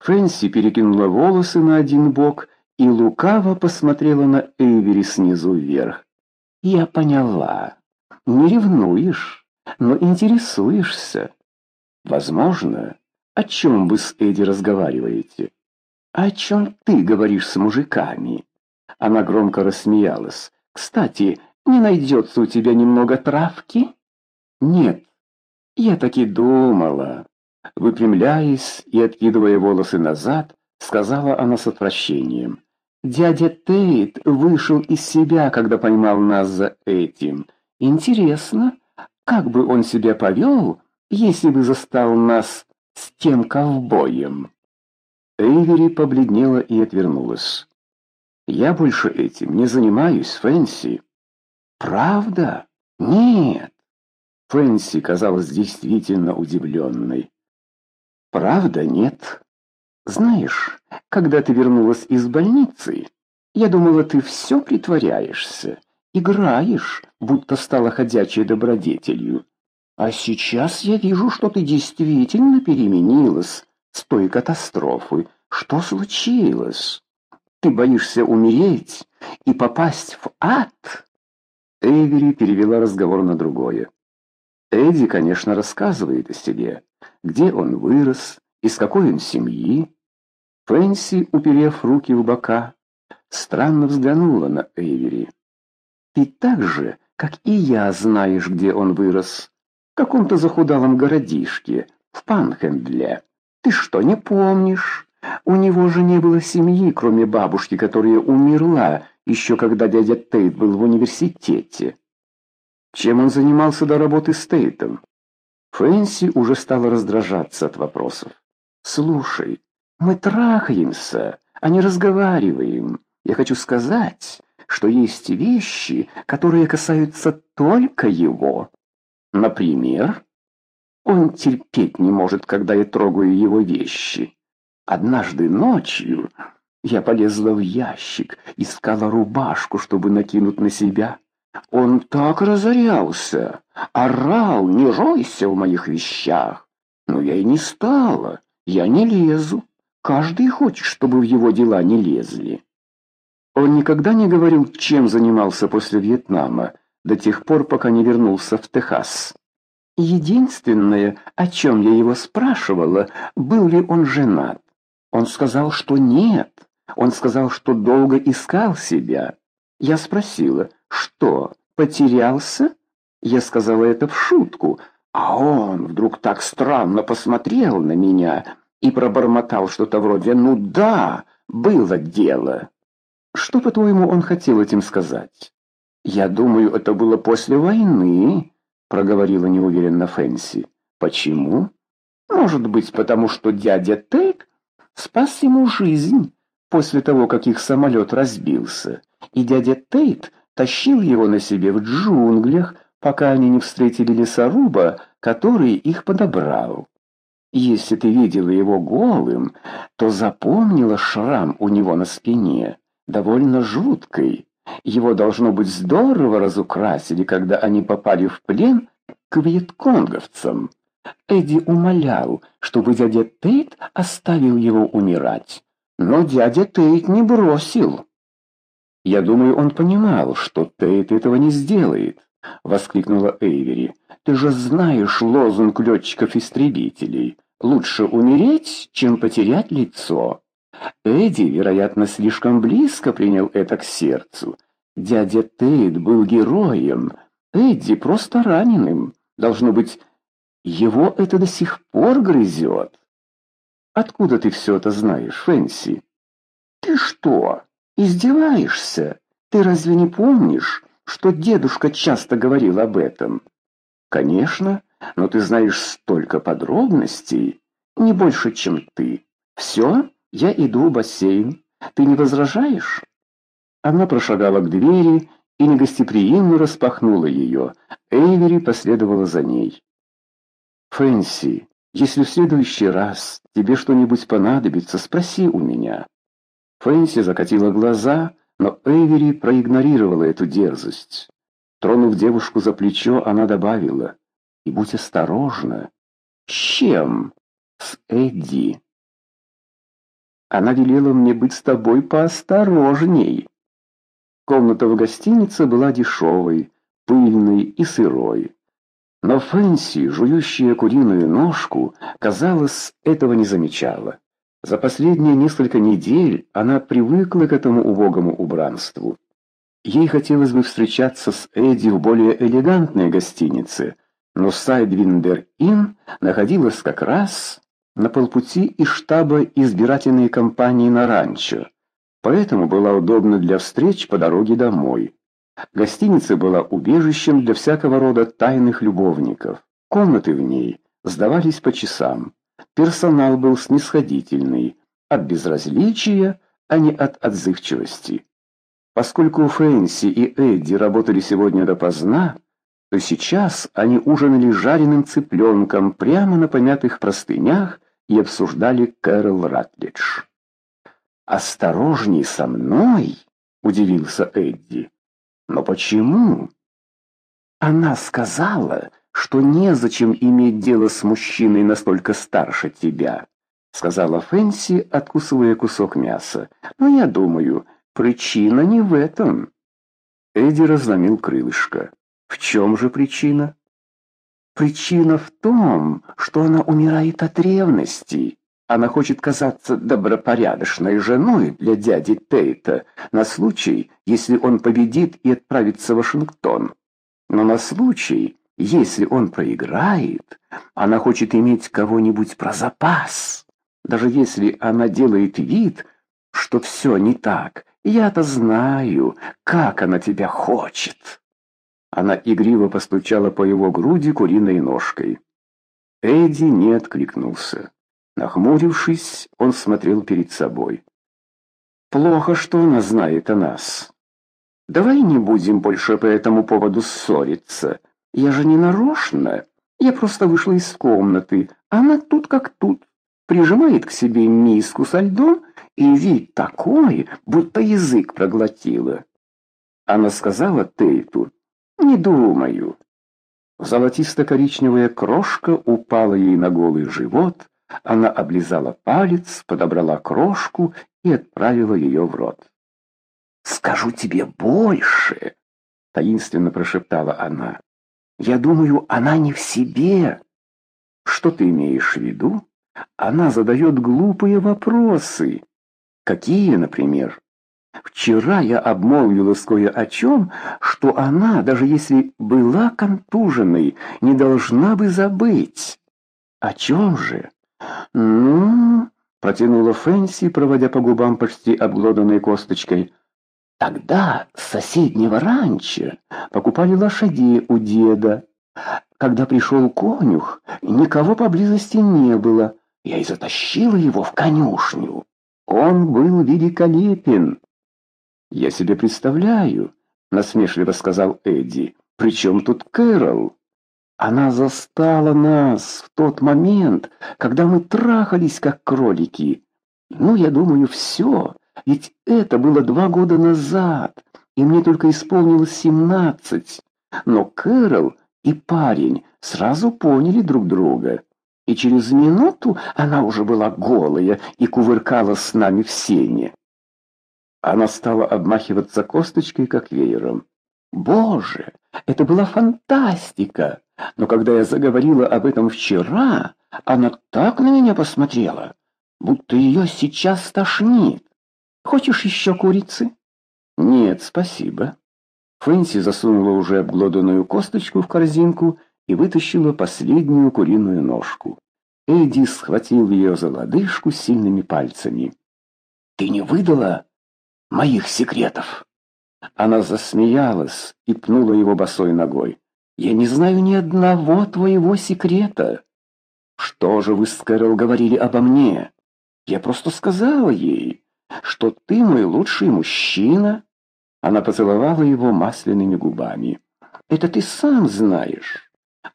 Фэнси перекинула волосы на один бок и лукаво посмотрела на Эйвери снизу вверх. «Я поняла. Не ревнуешь, но интересуешься. Возможно, о чем вы с Эдди разговариваете? О чем ты говоришь с мужиками?» Она громко рассмеялась. «Кстати, не найдется у тебя немного травки?» «Нет, я так и думала». Выпрямляясь и откидывая волосы назад, сказала она с отвращением. «Дядя Тейт вышел из себя, когда поймал нас за этим. Интересно, как бы он себя повел, если бы застал нас с тем ковбоем?» Эйвери побледнела и отвернулась. «Я больше этим не занимаюсь, Фэнси». «Правда? Нет». Фэнси казалась действительно удивленной. Правда, нет. Знаешь, когда ты вернулась из больницы, я думала, ты все притворяешься, играешь, будто стала ходячей добродетелью. А сейчас я вижу, что ты действительно переменилась с той катастрофы. Что случилось? Ты боишься умереть и попасть в ад? Эйвери перевела разговор на другое. Эдди, конечно, рассказывает о себе где он вырос, из какой он семьи. Фэнси, уперев руки в бока, странно взглянула на Эйвери. «Ты так же, как и я, знаешь, где он вырос. В каком-то захудалом городишке, в Панхендле. Ты что, не помнишь? У него же не было семьи, кроме бабушки, которая умерла, еще когда дядя Тейт был в университете. Чем он занимался до работы с Тейтом? Фэнси уже стала раздражаться от вопросов. «Слушай, мы трахаемся, а не разговариваем. Я хочу сказать, что есть вещи, которые касаются только его. Например, он терпеть не может, когда я трогаю его вещи. Однажды ночью я полезла в ящик, искала рубашку, чтобы накинуть на себя». Он так разорялся, орал, не ройся в моих вещах. Но я и не стала, я не лезу. Каждый хочет, чтобы в его дела не лезли. Он никогда не говорил, чем занимался после Вьетнама, до тех пор, пока не вернулся в Техас. Единственное, о чем я его спрашивала, был ли он женат. Он сказал, что нет. Он сказал, что долго искал себя. Я спросила, что, потерялся? Я сказала это в шутку, а он вдруг так странно посмотрел на меня и пробормотал что-то вроде «Ну да, было дело». Что, по-твоему, он хотел этим сказать? Я думаю, это было после войны, проговорила неуверенно Фэнси. Почему? Может быть, потому что дядя Тейк спас ему жизнь после того, как их самолет разбился, и дядя Тейт тащил его на себе в джунглях, пока они не встретили лесоруба, который их подобрал. Если ты видела его голым, то запомнила шрам у него на спине, довольно жуткий. Его, должно быть, здорово разукрасили, когда они попали в плен к вьетконговцам. Эдди умолял, чтобы дядя Тейт оставил его умирать. Но дядя Тейт не бросил. «Я думаю, он понимал, что Тейт этого не сделает», — воскликнула Эйвери. «Ты же знаешь лозунг летчиков-истребителей. Лучше умереть, чем потерять лицо». Эдди, вероятно, слишком близко принял это к сердцу. Дядя Тейт был героем, Эдди просто раненым. Должно быть, его это до сих пор грызет. Откуда ты все это знаешь, Фэнси? Ты что? «Издеваешься? Ты разве не помнишь, что дедушка часто говорил об этом?» «Конечно, но ты знаешь столько подробностей, не больше, чем ты. Все, я иду в бассейн. Ты не возражаешь?» Она прошагала к двери и негостеприимно распахнула ее. Эйвери последовала за ней. «Фэнси, если в следующий раз тебе что-нибудь понадобится, спроси у меня». Фэнси закатила глаза, но Эйвери проигнорировала эту дерзость. Тронув девушку за плечо, она добавила, «И будь осторожна». «С чем?» «С Эдди». Она велела мне быть с тобой поосторожней. Комната в гостинице была дешевой, пыльной и сырой. Но Фэнси, жующая куриную ножку, казалось, этого не замечала. За последние несколько недель она привыкла к этому убогому убранству. Ей хотелось бы встречаться с Эдди в более элегантной гостинице, но Сайдвиндер Inn находилась как раз на полпути из штаба избирательной кампании на ранчо, поэтому была удобна для встреч по дороге домой. Гостиница была убежищем для всякого рода тайных любовников. Комнаты в ней сдавались по часам. Персонал был снисходительный, от безразличия, а не от отзывчивости. Поскольку Фэнси и Эдди работали сегодня допоздна, то сейчас они ужинали жареным цыпленком прямо на помятых простынях и обсуждали Кэрол Ратлидж. «Осторожней со мной!» — удивился Эдди. «Но почему?» «Она сказала, что незачем иметь дело с мужчиной настолько старше тебя», — сказала Фэнси, откусывая кусок мяса. «Но я думаю, причина не в этом». Эдди разломил крылышко. «В чем же причина?» Причина в том, что она умирает от ревности. Она хочет казаться добропорядочной женой для дяди Тейта на случай, если он победит и отправится в Вашингтон. Но на случай, если он проиграет, она хочет иметь кого-нибудь про запас. Даже если она делает вид, что все не так, я-то знаю, как она тебя хочет. Она игриво постучала по его груди куриной ножкой. Эдди не откликнулся. Нахмурившись, он смотрел перед собой. «Плохо, что она знает о нас. Давай не будем больше по этому поводу ссориться. Я же не нарочно. Я просто вышла из комнаты. Она тут как тут. Прижимает к себе миску со льдом, и вид такой, будто язык проглотила». Она сказала Тейту, не думаю. Золотисто-коричневая крошка упала ей на голый живот, она облизала палец, подобрала крошку и отправила ее в рот. «Скажу тебе больше!» — таинственно прошептала она. «Я думаю, она не в себе». «Что ты имеешь в виду?» «Она задает глупые вопросы». «Какие, например?» Вчера я обмолвилась кое о чем, что она, даже если была контуженной, не должна бы забыть. О чем же? Ну, протянула Фэнси, проводя по губам почти обглоданной косточкой. Тогда с соседнего ранчо покупали лошадей у деда. Когда пришел конюх, никого поблизости не было. Я и затащила его в конюшню. Он был великолепен. «Я себе представляю», — насмешливо сказал Эдди. «При чем тут Кэрол?» «Она застала нас в тот момент, когда мы трахались, как кролики. Ну, я думаю, все, ведь это было два года назад, и мне только исполнилось семнадцать. Но Кэрол и парень сразу поняли друг друга». И через минуту она уже была голая и кувыркалась с нами в сене. Она стала обмахиваться косточкой, как веером. «Боже, это была фантастика! Но когда я заговорила об этом вчера, она так на меня посмотрела, будто ее сейчас тошнит. Хочешь еще курицы?» «Нет, спасибо». Фэнси засунула уже обглоданную косточку в корзинку и вытащила последнюю куриную ножку. Эдди схватил ее за лодыжку сильными пальцами. «Ты не выдала моих секретов. Она засмеялась и пнула его босой ногой. «Я не знаю ни одного твоего секрета». «Что же вы с Кэрол говорили обо мне?» «Я просто сказала ей, что ты мой лучший мужчина». Она поцеловала его масляными губами. «Это ты сам знаешь.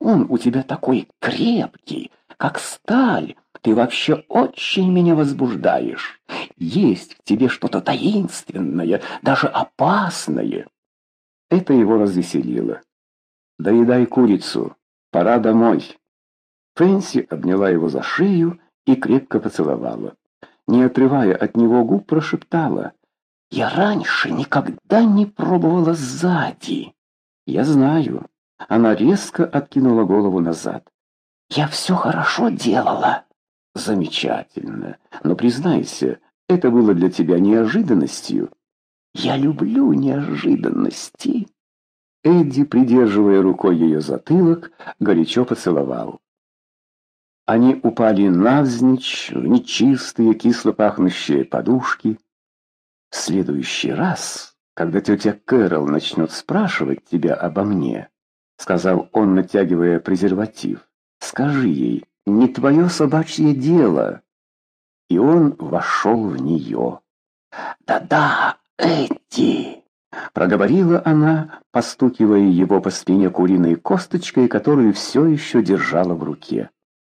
Он у тебя такой крепкий, как сталь, ты вообще очень меня возбуждаешь. Есть в тебе что-то таинственное, даже опасное. Это его развеселило. Доедай курицу. Пора домой. Фэнси обняла его за шею и крепко поцеловала. Не отрывая от него губ, прошептала. «Я раньше никогда не пробовала сзади». «Я знаю». Она резко откинула голову назад. «Я все хорошо делала». «Замечательно. Но признайся, это было для тебя неожиданностью». «Я люблю неожиданности». Эдди, придерживая рукой ее затылок, горячо поцеловал. Они упали навзничь в нечистые, кисло пахнущие подушки. В следующий раз, когда тетя Кэрол начнет спрашивать тебя обо мне, сказал он, натягивая презерватив, скажи ей, не твое собачье дело. И он вошел в нее. «Да-да, Эдди!» Проговорила она, постукивая его по спине куриной косточкой, которую все еще держала в руке.